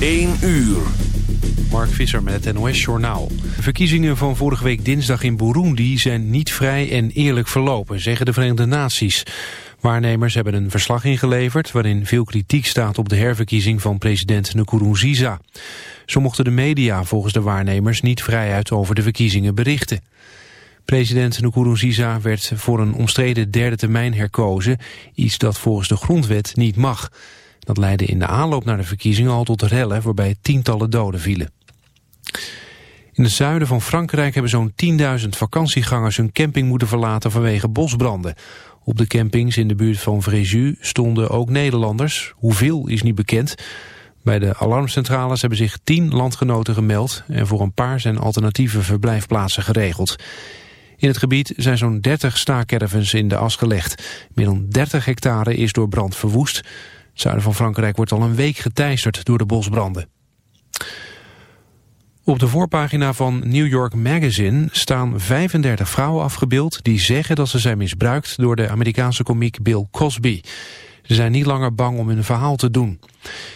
1 uur. Mark Visser met het NOS Journaal. De verkiezingen van vorige week dinsdag in Burundi zijn niet vrij en eerlijk verlopen, zeggen de Verenigde Naties. Waarnemers hebben een verslag ingeleverd waarin veel kritiek staat op de herverkiezing van president Nkurunziza. Zo mochten de media volgens de waarnemers niet vrijuit over de verkiezingen berichten. President Nkurunziza werd voor een omstreden derde termijn herkozen, iets dat volgens de grondwet niet mag. Dat leidde in de aanloop naar de verkiezingen al tot rellen waarbij tientallen doden vielen. In het zuiden van Frankrijk hebben zo'n 10.000 vakantiegangers hun camping moeten verlaten vanwege bosbranden. Op de campings in de buurt van Fréjus stonden ook Nederlanders. Hoeveel is niet bekend. Bij de alarmcentrales hebben zich tien landgenoten gemeld... en voor een paar zijn alternatieve verblijfplaatsen geregeld. In het gebied zijn zo'n 30 staakervens in de as gelegd. Meer dan 30 hectare is door brand verwoest. Het zuiden van Frankrijk wordt al een week geteisterd door de bosbranden. Op de voorpagina van New York Magazine staan 35 vrouwen afgebeeld... die zeggen dat ze zijn misbruikt door de Amerikaanse komiek Bill Cosby. Ze zijn niet langer bang om hun verhaal te doen.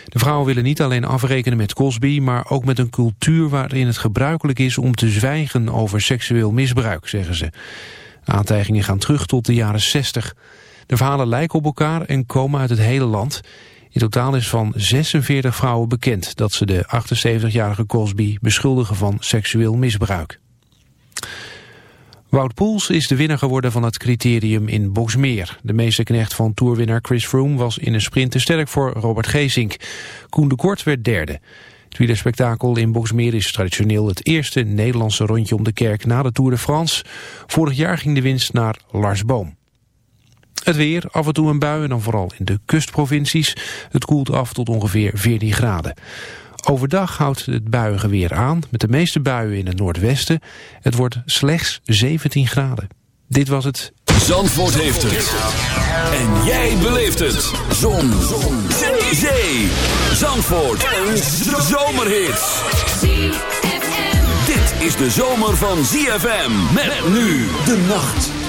De vrouwen willen niet alleen afrekenen met Cosby... maar ook met een cultuur waarin het gebruikelijk is om te zwijgen over seksueel misbruik, zeggen ze. Aantijgingen gaan terug tot de jaren 60. De verhalen lijken op elkaar en komen uit het hele land... In totaal is van 46 vrouwen bekend dat ze de 78-jarige Cosby beschuldigen van seksueel misbruik. Wout Poels is de winnaar geworden van het criterium in Boksmeer. De meesterknecht van toerwinnaar Chris Froome was in een sprint te sterk voor Robert Geesink. Koen de Kort werd derde. Het wielerspektakel in Boksmeer is traditioneel het eerste Nederlandse rondje om de kerk na de Tour de France. Vorig jaar ging de winst naar Lars Boom. Het weer, af en toe een bui en dan vooral in de kustprovincies. Het koelt af tot ongeveer 14 graden. Overdag houdt het buiige weer aan, met de meeste buien in het noordwesten. Het wordt slechts 17 graden. Dit was het. Zandvoort heeft het. En jij beleeft het. Zon. Zon. Zee. Zandvoort. Een zomerhit. Dit is de zomer van ZFM. Met nu de nacht.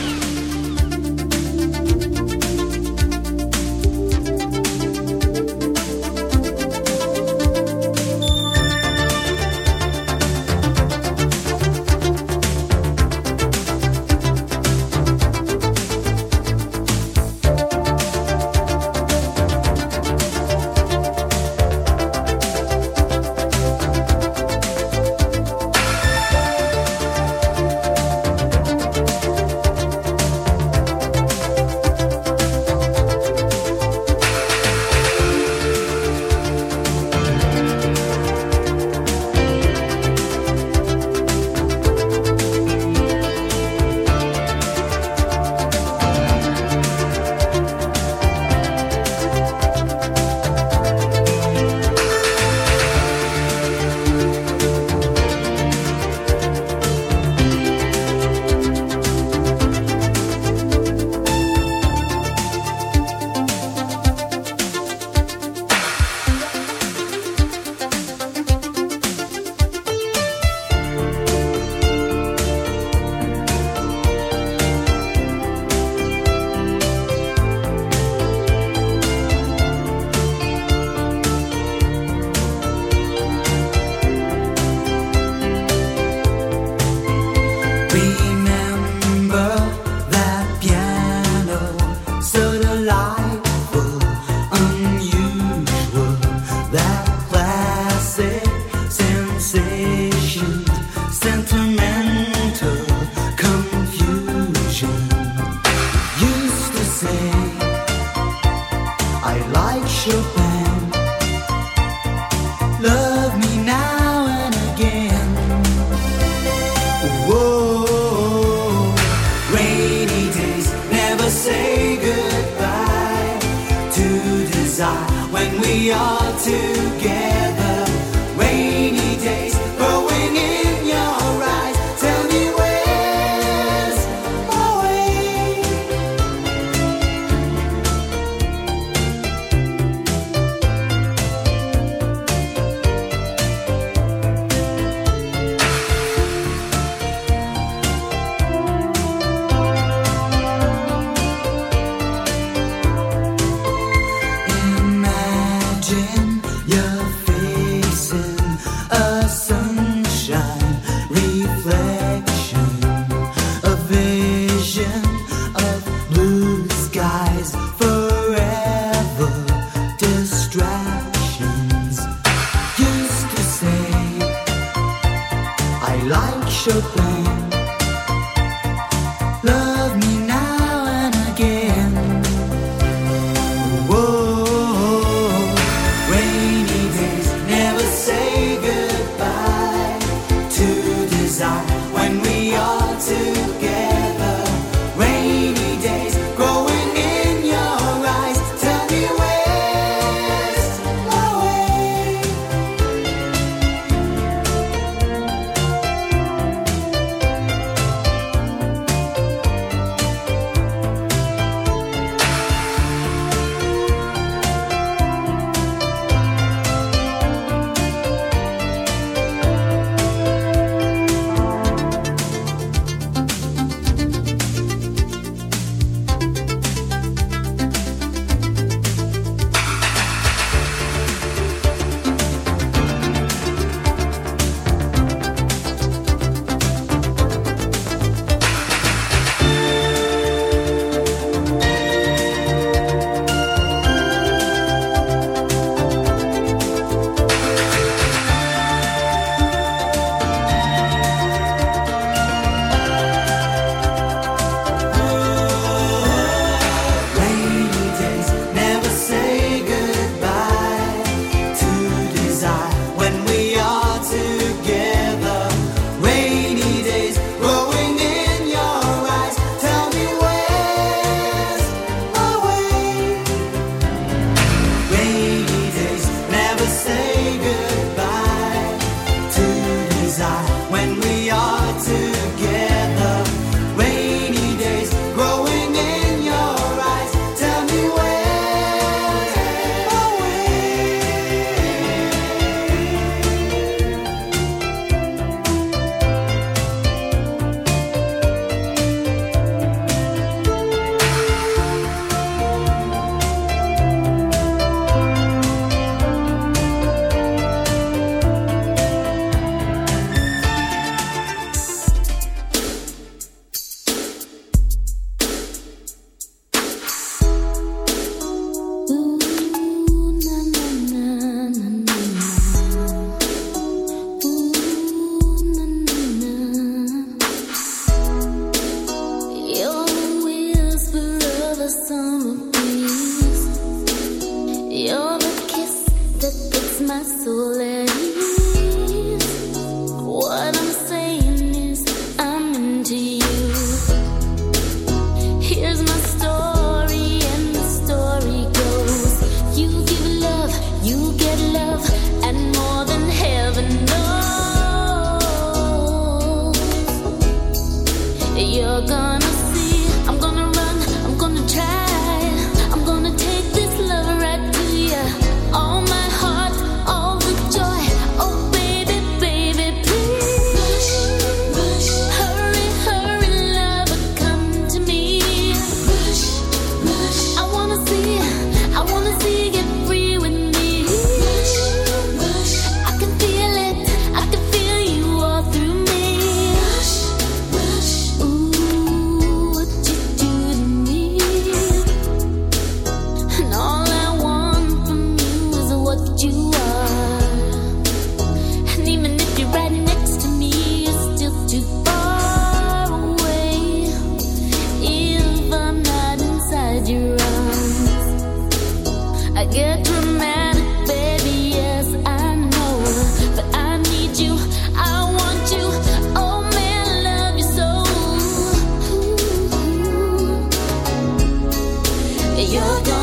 you don't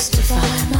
justify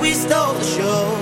We stole the show.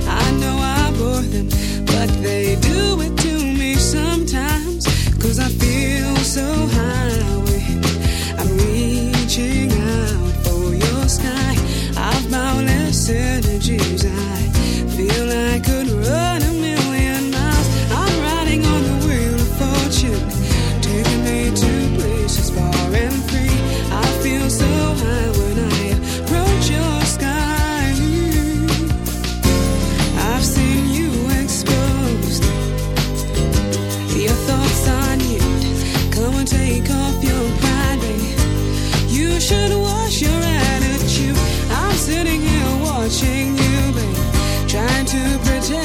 so high.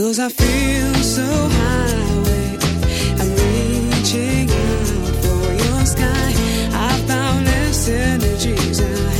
Cause I feel so high. I'm reaching out for your sky. I found this energies. I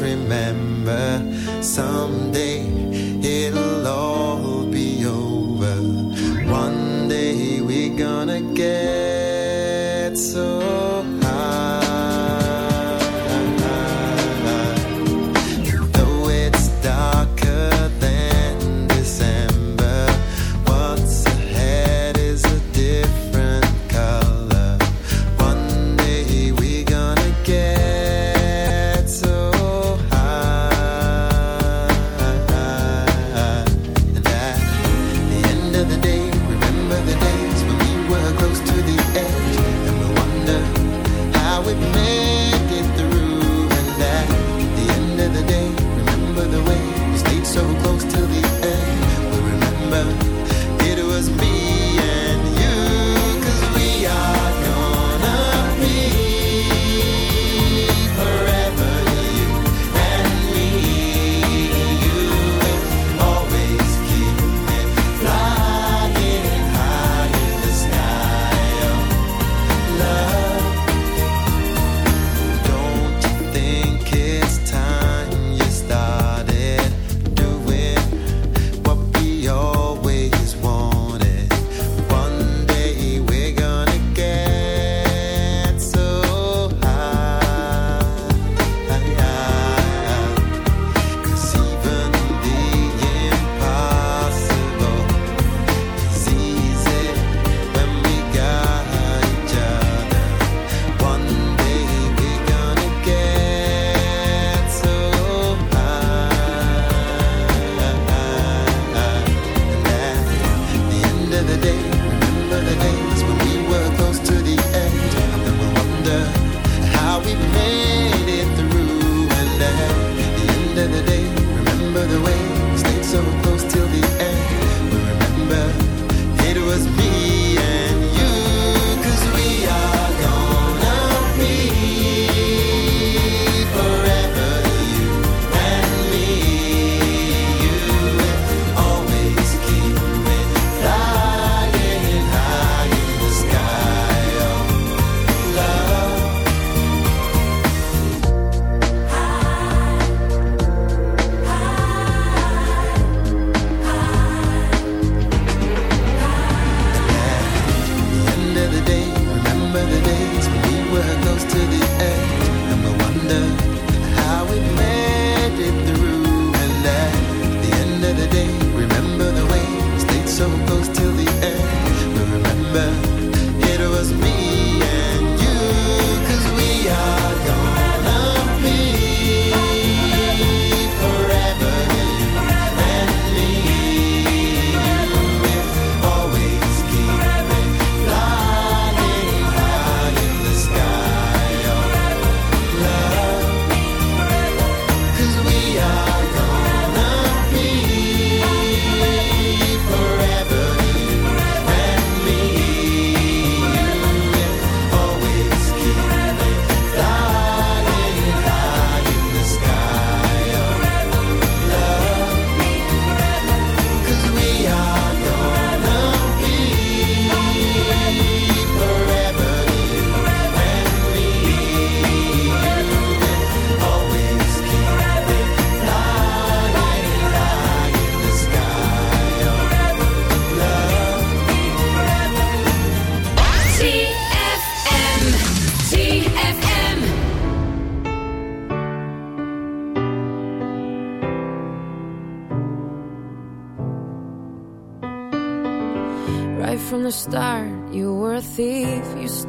remember someday. the days when we were close to the end. And we wonder how we made it through. And at the end of the day, remember the way stayed so close till the end. We remember it was me.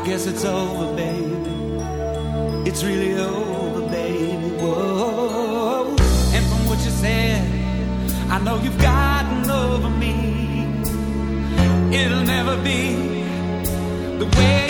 I guess it's over, baby. It's really over, baby. Whoa. And from what you said, I know you've gotten over me. It'll never be the way.